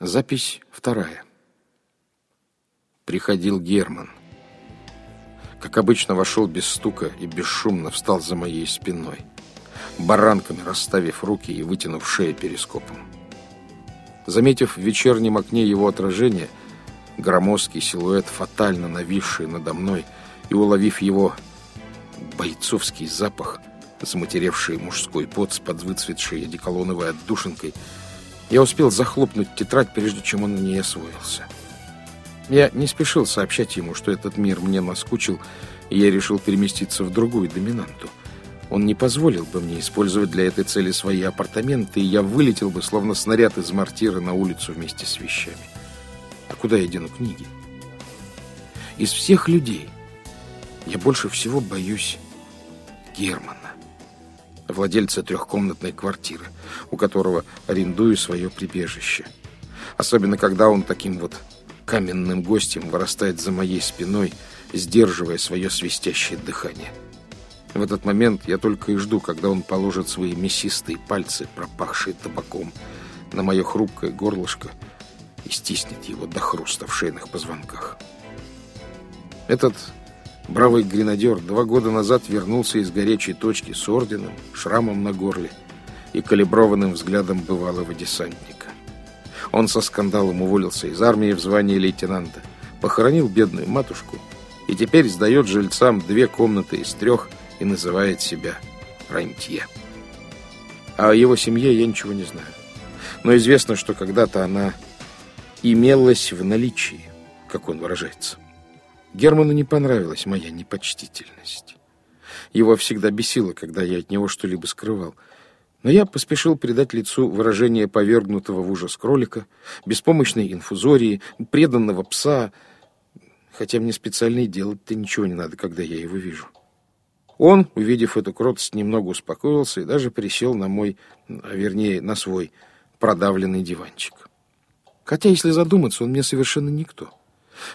Запись вторая. Приходил Герман. Как обычно, вошел без стука и бесшумно встал за моей спиной, баранками расставив руки и вытянув шею перископом. Заметив в вечернем окне его отражение, громоздкий силуэт, фатально нависший надо мной, и уловив его бойцовский запах, заматеревший мужской пот с подвыцветшей одеколоновой отдушинкой, я успел захлопнуть тетрадь, прежде чем он на ней освоился. Я не спешил сообщать ему, что этот мир мне наскучил, и я решил переместиться в другую доминанту. Он не позволил бы мне использовать для этой цели свои апартаменты, и я вылетел бы, словно снаряд из мортиры, на улицу вместе с вещами. А куда я дену книги? Из всех людей я больше всего боюсь Германа владельца трехкомнатной квартиры, у которого арендую свое прибежище. Особенно, когда он таким вот каменным гостем вырастает за моей спиной, сдерживая свое свистящее дыхание. В этот момент я только и жду, когда он положит свои мясистые пальцы, пропахшие табаком, на мое хрупкое горлышко и стиснет его до хруста в шейных позвонках. Этот Бравый гренадер два года назад вернулся из горячей точки с орденом, шрамом на горле и калиброванным взглядом бывалого десантника. Он со скандалом уволился из армии в звании лейтенанта, похоронил бедную матушку и теперь сдает жильцам две комнаты из трех и называет себя рантье. А о его семье я ничего не знаю. Но известно, что когда-то она имелась в наличии, как он выражается. Герману не понравилась моя непочтительность. Его всегда бесило, когда я от него что-либо скрывал. Но я поспешил придать лицу выражение повергнутого в ужас кролика, беспомощной инфузории, преданного пса, хотя мне специально делать-то ничего не надо, когда я его вижу. Он, увидев эту кротость, немного успокоился и даже присел на мой, а вернее, на свой продавленный диванчик. Хотя, если задуматься, он мне совершенно никто.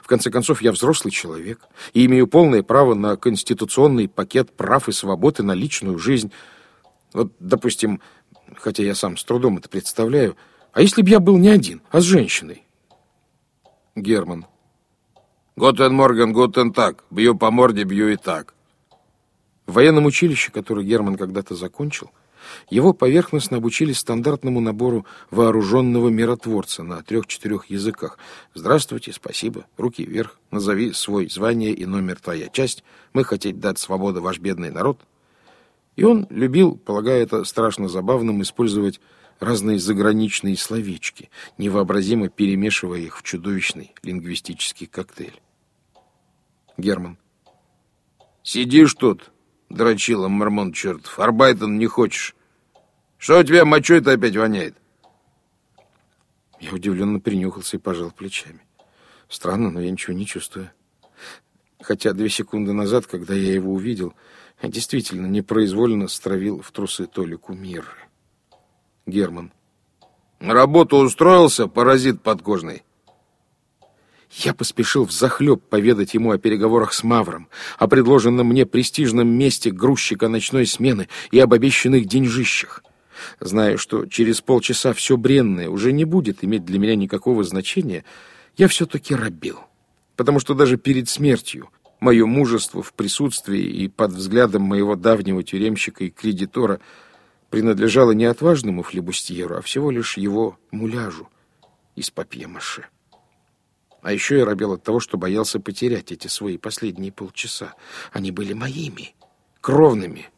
В конце концов, я взрослый человек и имею полное право на конституционный пакет прав и свободы на личную жизнь. Вот, допустим, хотя я сам с трудом это представляю, а если бы я был не один, а с женщиной? Герман. Готен Морган, готен так. Бью по морде, бью и так. В военном училище, которое Герман когда-то закончил, его поверхностно обучили стандартному набору вооруженного миротворца на трех-четырех языках. «Здравствуйте, спасибо, руки вверх, назови свой звание и номер твоя часть. Мы хотим дать свободу ваш бедный народ». И он любил, полагая это страшно забавным, использовать разные заграничные словечки, невообразимо перемешивая их в чудовищный лингвистический коктейль. Герман. «Сидишь тут, дрочила мормон чертов. Арбайтон не хочешь. Что у тебя мочой-то опять воняет? Я удивленно принюхался и пожал плечами. Странно, но я ничего не чувствую. Хотя две секунды назад, когда я его увидел, действительно непроизвольно стравил в трусы Толику Мирры. Герман. На работу устроился, паразит подкожный. Я поспешил взахлеб поведать ему о переговорах с Мавром, о предложенном мне престижном месте грузчика ночной смены и об обещанных деньжищах. Зная, что через полчаса все бренное уже не будет иметь для меня никакого значения, я все-таки робил. Потому что даже перед смертью мое мужество в присутствии и под взглядом моего давнего тюремщика и кредитора принадлежало не отважному флебустьеру, а всего лишь его муляжу из папье-маше. А еще я робел от того, что боялся потерять эти свои последние полчаса. Они были моими, кровными.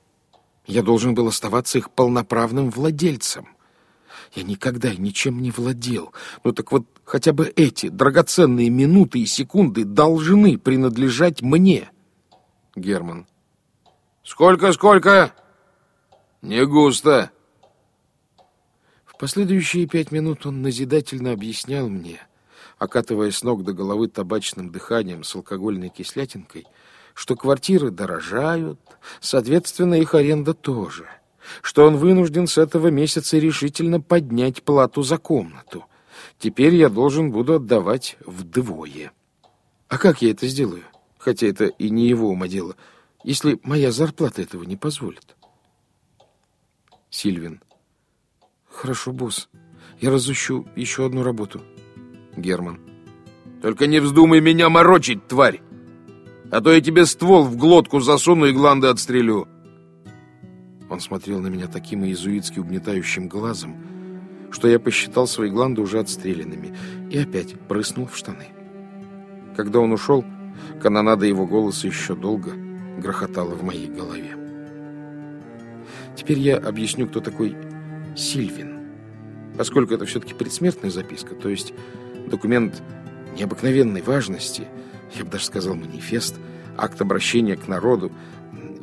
Я должен был оставаться их полноправным владельцем. Я никогда и ничем не владел. Ну так вот, хотя бы эти драгоценные минуты и секунды должны принадлежать мне. Герман. Сколько, сколько? Не густо. В последующие пять минут он назидательно объяснял мне — окатывая с ног до головы табачным дыханием с алкогольной кислятинкой, что квартиры дорожают, соответственно, их аренда тоже, что он вынужден с этого месяца решительно поднять плату за комнату. Теперь я должен буду отдавать вдвое. А как я это сделаю? Хотя это и не его ума дело, если моя зарплата этого не позволит. Сильвин. Хорошо, босс. Я разыщу еще одну работу. Герман. «Только не вздумай меня морочить, тварь! А то я тебе ствол в глотку засуну и гланды отстрелю!» Он смотрел на меня таким иезуитски угнетающим глазом, что я посчитал свои гланды уже отстрелянными и опять прыснул в штаны. Когда он ушел, канонада его голоса еще долго грохотала в моей голове. Теперь я объясню, кто такой Сильвин. Поскольку это все-таки предсмертная записка, то есть документ необыкновенной важности, я бы даже сказал манифест, акт обращения к народу,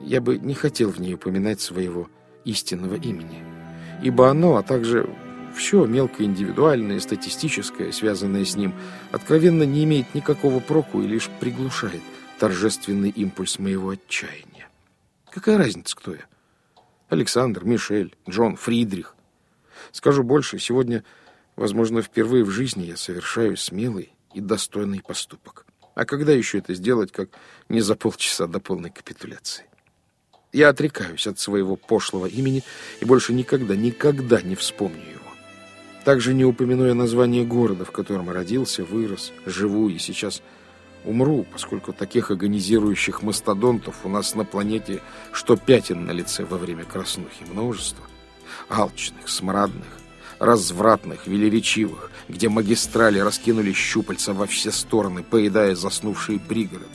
я бы не хотел в ней упоминать своего истинного имени. Ибо оно, а также все мелкое индивидуальное, статистическое, связанное с ним, откровенно не имеет никакого проку и лишь приглушает торжественный импульс моего отчаяния. Какая разница, кто я? Александр, Мишель, Джон, Фридрих. Скажу больше, сегодня, возможно, впервые в жизни я совершаю смелый и достойный поступок. А когда еще это сделать, как не за полчаса до полной капитуляции? Я отрекаюсь от своего пошлого имени и больше никогда, никогда не вспомню его. Также не упомяну я название города, в котором родился, вырос, живу и сейчас умру, поскольку таких агонизирующих мастодонтов у нас на планете что пятен на лице во время краснухи множество. Алчных, смрадных, развратных, велеречивых, где магистрали раскинули щупальца во все стороны, поедая заснувшие пригороды,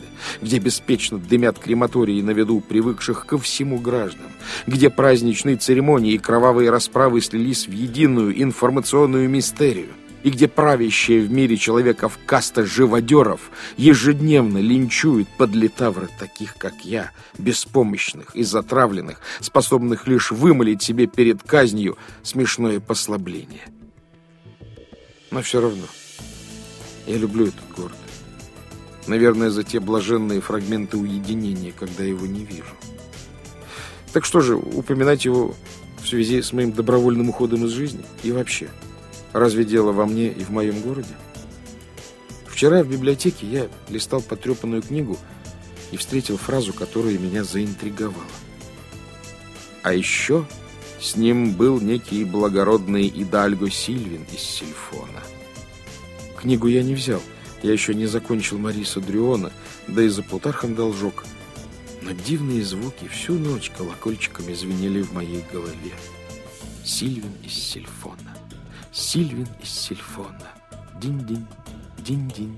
где беспечно дымят крематории на виду привыкших ко всему граждан, где праздничные церемонии и кровавые расправы слились в единую информационную мистерию, и где правящая в мире человеков каста живодеров ежедневно линчует подлетавры таких, как я, беспомощных и затравленных, способных лишь вымолить себе перед казнью смешное послабление. Но все равно я люблю этот город. Наверное, за те блаженные фрагменты уединения, когда его не вижу. Так что же, упоминать его в связи с моим добровольным уходом из жизни и вообще – Разве дело во мне и в моем городе? Вчера в библиотеке я листал потрепанную книгу и встретил фразу, которая меня заинтриговала. А еще с ним был некий благородный Идальго Сильвин из Сильфона. Книгу я не взял, я еще не закончил Мариса Дрюона, да и за Плутархом должок. Но дивные звуки всю ночь колокольчиками звенели в моей голове. Сильвин из Сильфона. Сильвин из Сильфона. Динь-динь, динь-динь.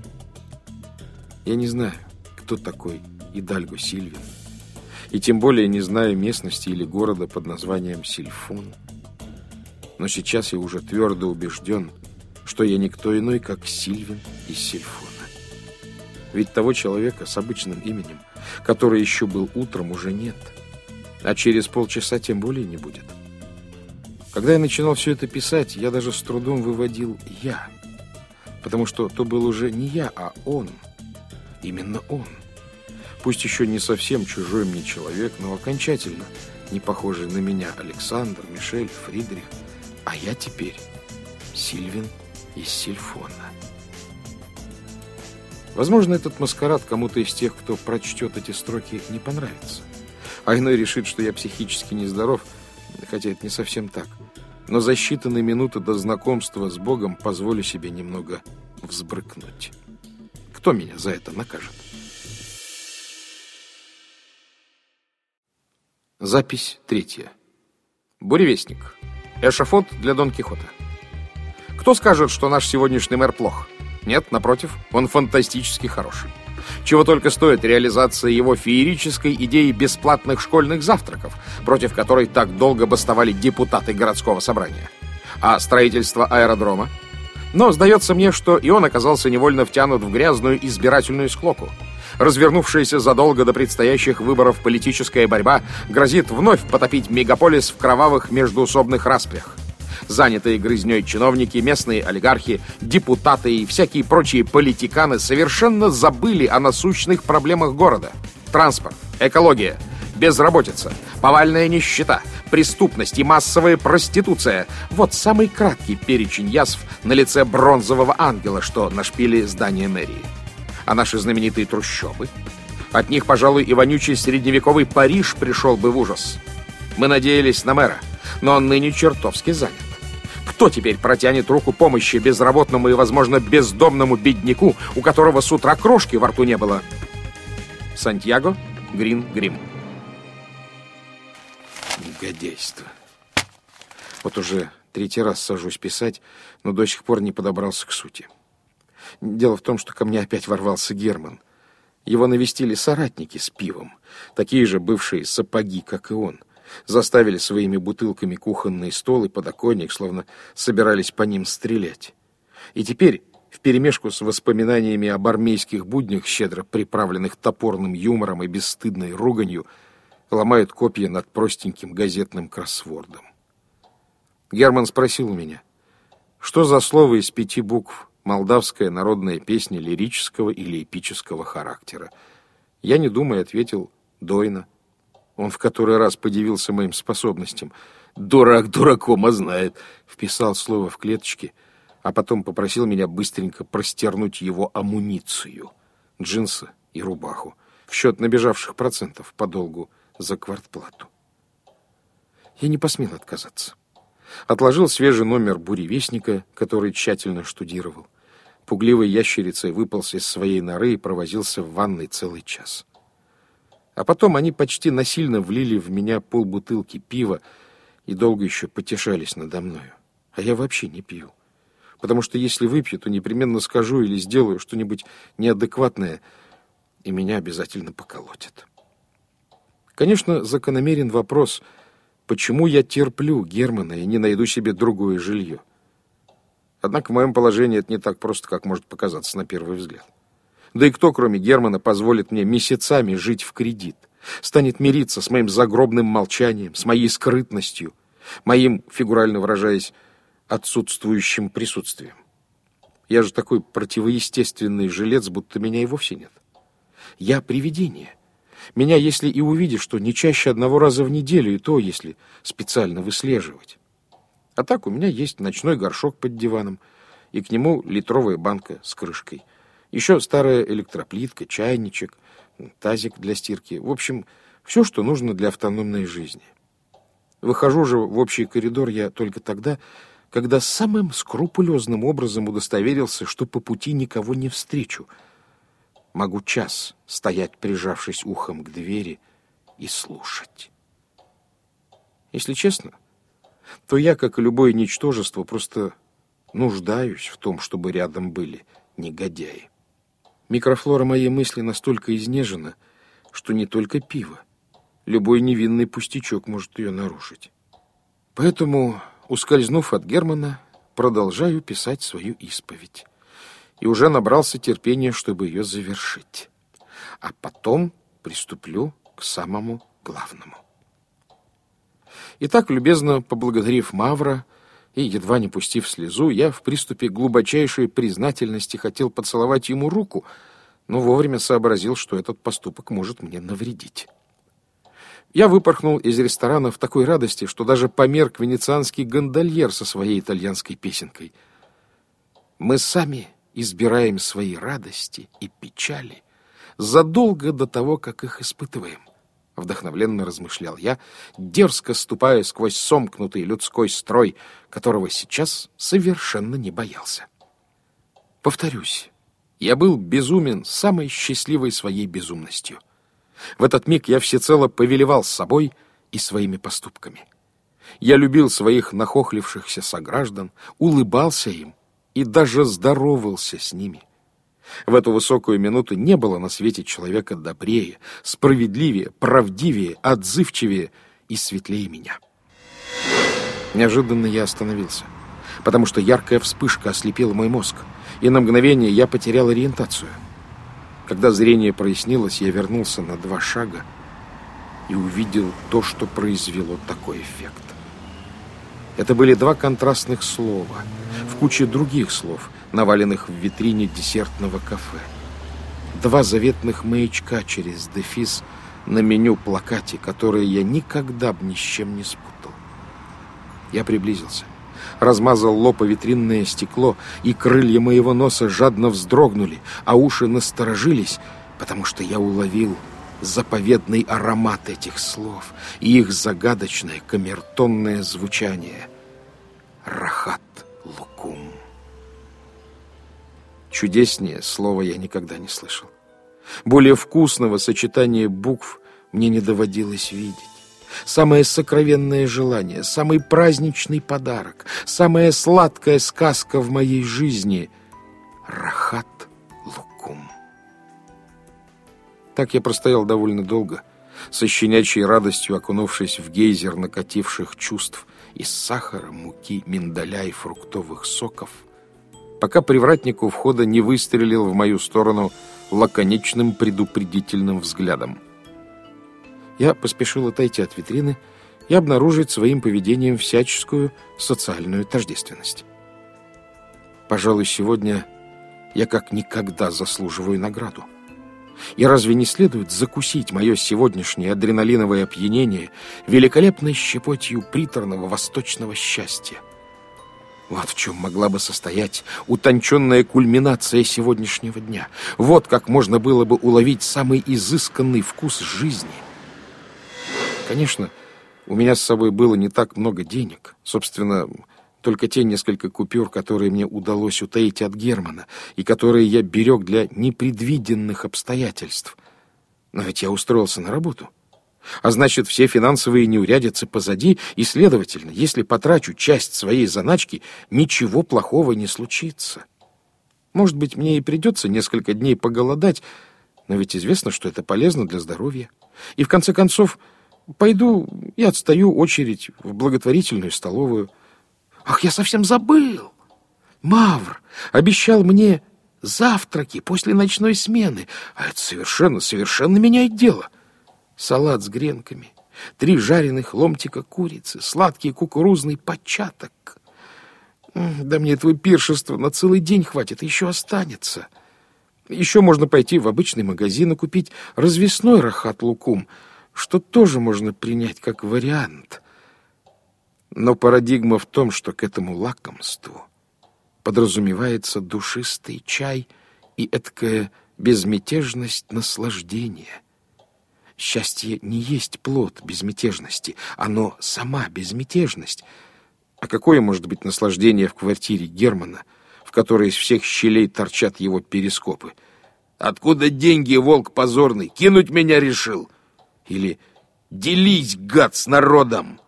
Я не знаю, кто такой Идальго Сильвин. И тем более не знаю местности или города под названием Сильфон. Но сейчас я уже твердо убежден, что я никто иной, как Сильвин из Сильфона. Ведь того человека с обычным именем, который еще был утром, уже нет. А через полчаса тем более не будет. Когда я начинал все это писать, я даже с трудом выводил «я». Потому что то был уже не я, а он. Именно он. Пусть еще не совсем чужой мне человек, но окончательно не похожий на меня Александр, Мишель, Фридрих. А я теперь Сильвин из Сильфона. Возможно, этот маскарад кому-то из тех, кто прочтет эти строки, не понравится. А иной решит, что я психически нездоров, хотя это не совсем так но за считанные минуты до знакомства с Богом позволю себе немного взбрыкнуть. Кто меня за это накажет? Запись третья. Буревестник. Эшафот для Дон Кихота. Кто скажет, что наш сегодняшний мэр плох? Нет, напротив, он фантастически хороший. Чего только стоит реализация его феерической идеи бесплатных школьных завтраков, против которой так долго бастовали депутаты городского собрания. А строительство аэродрома? Но сдается мне, что и он оказался невольно втянут в грязную избирательную склоку. Развернувшаяся задолго до предстоящих выборов политическая борьба грозит вновь потопить мегаполис в кровавых междуусобных распрях. Занятые грызней чиновники, местные олигархи, депутаты и всякие прочие политиканы совершенно забыли о насущных проблемах города. Транспорт, экология, безработица, повальная нищета, преступность и массовая проституция. Вот самый краткий перечень язв на лице бронзового ангела, что на шпиле здания мэрии. А наши знаменитые трущобы? От них, пожалуй, и вонючий средневековый Париж пришел бы в ужас. Мы надеялись на мэра, но он ныне чертовски занят. Кто теперь протянет руку помощи безработному и, возможно, бездомному бедняку, у которого с утра крошки во рту не было? Сантьяго Грин Грим. Негодяйство. Вот уже третий раз сажусь писать, но до сих пор не подобрался к сути. Дело в том, что ко мне опять ворвался Герман. Его навестили соратники с пивом, такие же бывшие сапоги, как и он. Заставили своими бутылками кухонный стол и подоконник, словно собирались по ним стрелять. И теперь, вперемешку с воспоминаниями об армейских буднях, щедро приправленных топорным юмором и бесстыдной руганью, ломают копья над простеньким газетным кроссвордом. Герман спросил у меня, что за слово из пяти букв молдавская народная песня лирического или эпического характера? Я, не думая, ответил «Дойна». Он в который раз подивился моим способностям. «Дурак дураком, а знает!» Вписал слово в клеточки, а потом попросил меня быстренько простернуть его амуницию, джинсы и рубаху, в счет набежавших процентов по долгу за квартплату. Я не посмел отказаться. Отложил свежий номер буревестника, который тщательно штудировал. Пугливой ящерицей выполз из своей норы и провозился в ванной целый час. А потом они почти насильно влили в меня полбутылки пива и долго еще потешались надо мною. А я вообще не пью. Потому что если выпью, то непременно скажу или сделаю что-нибудь неадекватное, и меня обязательно поколотят. Конечно, закономерен вопрос — Почему я терплю Германа и не найду себе другое жилье? Однако в моем положении это не так просто, как может показаться на первый взгляд. Да и кто, кроме Германа, позволит мне месяцами жить в кредит? Станет мириться с моим загробным молчанием, с моей скрытностью, моим, фигурально выражаясь, отсутствующим присутствием. Я же такой противоестественный жилец, будто меня и вовсе нет. Я привидение. Меня, если и увидишь, что не чаще одного раза в неделю, и то, если специально выслеживать. А так у меня есть ночной горшок под диваном, и к нему литровая банка с крышкой. Еще старая электроплитка, чайничек, тазик для стирки. В общем, все, что нужно для автономной жизни. Выхожу же в общий коридор я только тогда, когда самым скрупулезным образом удостоверился, что по пути никого не встречу — Могу час стоять, прижавшись ухом к двери, и слушать. Если честно, то я, как и любое ничтожество, просто нуждаюсь в том, чтобы рядом были негодяи. Микрофлора моей мысли настолько изнежена, что не только пиво. Любой невинный пустячок может ее нарушить. Поэтому, ускользнув от Германа, продолжаю писать свою исповедь и уже набрался терпения, чтобы ее завершить. А потом приступлю к самому главному. Итак, любезно поблагодарив Мавра и едва не пустив слезу, я в приступе глубочайшей признательности хотел поцеловать ему руку, но вовремя сообразил, что этот поступок может мне навредить. Я выпорхнул из ресторана в такой радости, что даже померк венецианский гондольер со своей итальянской песенкой. Мы сами избираем свои радости и печали задолго до того, как их испытываем. Вдохновленно размышлял я, дерзко ступая сквозь сомкнутый людской строй, которого сейчас совершенно не боялся. Повторюсь, я был безумен самой счастливой своей безумностью. В этот миг я всецело повелевал собой и своими поступками. Я любил своих нахохлившихся сограждан, улыбался им, и даже здоровался с ними. В эту высокую минуту не было на свете человека добрее, справедливее, правдивее, отзывчивее и светлее меня. Неожиданно я остановился, потому что яркая вспышка ослепила мой мозг, и на мгновение я потерял ориентацию. Когда зрение прояснилось, я вернулся на два шага и увидел то, что произвело такой эффект. Это были два контрастных слова в куче других слов, наваленных в витрине десертного кафе. Два заветных маячка через дефис на меню плакате, которые я никогда бы ни с чем не спутал. Я приблизился, размазал лоб о витринное стекло, и крылья моего носа жадно вздрогнули, а уши насторожились, потому что я уловил заповедный аромат этих слов и их загадочное камертонное звучание. Рахат Чудеснее слова я никогда не слышал. Более вкусного сочетания букв мне не доводилось видеть. Самое сокровенное желание, самый праздничный подарок, самая сладкая сказка в моей жизни — Рахат Лукум. Так я простоял довольно долго, со щенячьей радостью окунувшись в гейзер накативших чувств из сахара, муки, миндаля и фруктовых соков, пока привратник входа не выстрелил в мою сторону лаконичным предупредительным взглядом. Я поспешил отойти от витрины и обнаружить своим поведением всяческую социальную тождественность. Пожалуй, сегодня я как никогда заслуживаю награду. И разве не следует закусить мое сегодняшнее адреналиновое опьянение великолепной щепотью приторного восточного счастья? Вот в чем могла бы состоять утонченная кульминация сегодняшнего дня. Вот как можно было бы уловить самый изысканный вкус жизни. Конечно, у меня с собой было не так много денег. Собственно, только те несколько купюр, которые мне удалось утаить от Германа и которые я берег для непредвиденных обстоятельств. Но ведь я устроился на работу. А значит, все финансовые неурядицы позади, и, следовательно, если потрачу часть своей заначки, ничего плохого не случится. Может быть, мне и придется несколько дней поголодать, но ведь известно, что это полезно для здоровья. И, в конце концов, пойду и отстаю очередь в благотворительную столовую – Ах, я совсем забыл! Мавр обещал мне завтраки после ночной смены, а это совершенно, совершенно меняет дело. Салат с гренками, три жареных ломтика курицы, сладкий кукурузный початок. Да мне этого пиршества на целый день хватит, еще останется. Еще можно пойти в обычный магазин и купить развесной рахат-лукум, что тоже можно принять как вариант — но парадигма в том, что к этому лакомству подразумевается душистый чай и эткая безмятежность наслаждения. Счастье не есть плод безмятежности, оно сама безмятежность. А какое может быть наслаждение в квартире Германа, в которой из всех щелей торчат его перископы? Откуда деньги, волк позорный? Кинуть меня решил? Или «Делись, гад, с народом!»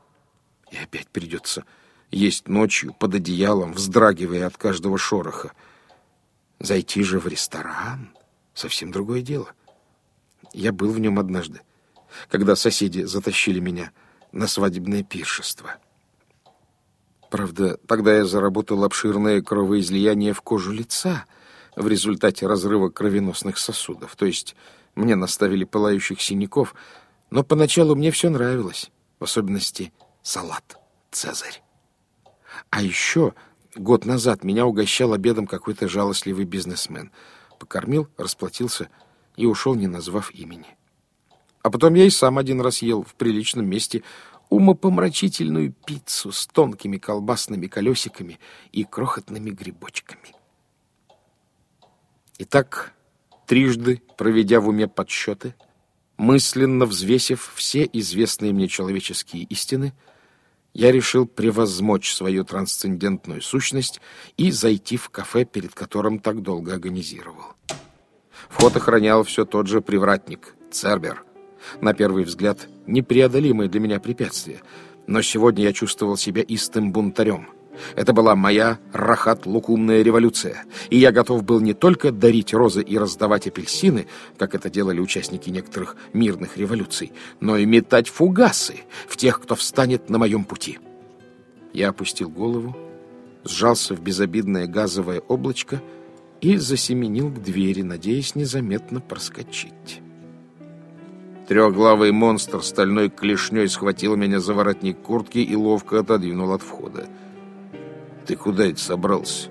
И опять придется есть ночью под одеялом, вздрагивая от каждого шороха. Зайти же в ресторан — совсем другое дело. Я был в нем однажды, когда соседи затащили меня на свадебное пиршество. Правда, тогда я заработал обширное кровоизлияние в кожу лица в результате разрыва кровеносных сосудов. То есть мне наставили пылающих синяков, но поначалу мне все нравилось, в особенности салат «Цезарь». А еще год назад меня угощал обедом какой-то жалостливый бизнесмен. Покормил, расплатился и ушел, не назвав имени. А потом я и сам один раз ел в приличном месте умопомрачительную пиццу с тонкими колбасными колесиками и крохотными грибочками. Итак, трижды проведя в уме подсчеты, мысленно взвесив все известные мне человеческие истины, я решил превозмочь свою трансцендентную сущность и зайти в кафе, перед которым так долго агонизировал. Вход охранял все тот же привратник, Цербер. На первый взгляд, непреодолимое для меня препятствие, но сегодня я чувствовал себя истым бунтарем — это была моя рахат-лукумная революция, и я готов был не только дарить розы и раздавать апельсины, как это делали участники некоторых мирных революций, но и метать фугасы в тех, кто встанет на моем пути. Я опустил голову, сжался в безобидное газовое облачко и засеменил к двери, надеясь незаметно проскочить. Трехглавый монстр стальной клешней схватил меня за воротник куртки и ловко отодвинул от входа. Ты куда это собрался?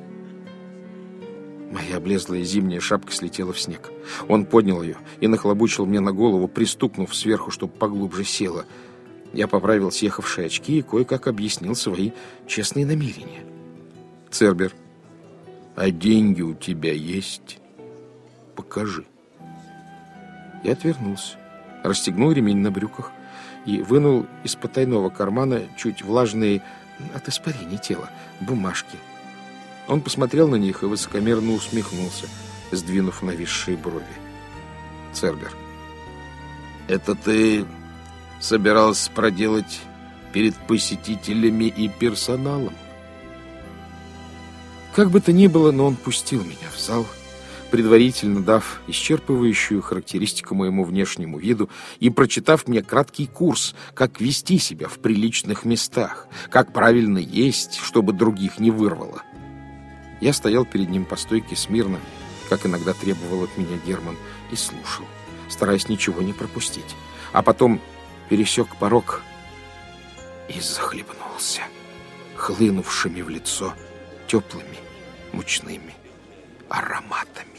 Моя облезлая зимняя шапка слетела в снег. Он поднял ее и нахлобучил мне на голову, пристукнув сверху, чтобы поглубже села. Я поправил съехавшие очки и кое-как объяснил свои честные намерения. Цербер, а деньги у тебя есть? Покажи. Я отвернулся, расстегнул ремень на брюках и вынул из потайного кармана чуть влажные от испарения тела, бумажки. Он посмотрел на них и высокомерно усмехнулся, сдвинув нависшие брови. Цербер. «Это ты собирался проделать перед посетителями и персоналом?» Как бы то ни было, но он пустил меня в зал, предварительно дав исчерпывающую характеристику моему внешнему виду и прочитав мне краткий курс, как вести себя в приличных местах, как правильно есть, чтобы других не вырвало. Я стоял перед ним по стойке смирно, как иногда требовал от меня Герман, и слушал, стараясь ничего не пропустить. А потом пересек порог и захлебнулся, хлынувшими в лицо теплыми мучными ароматами.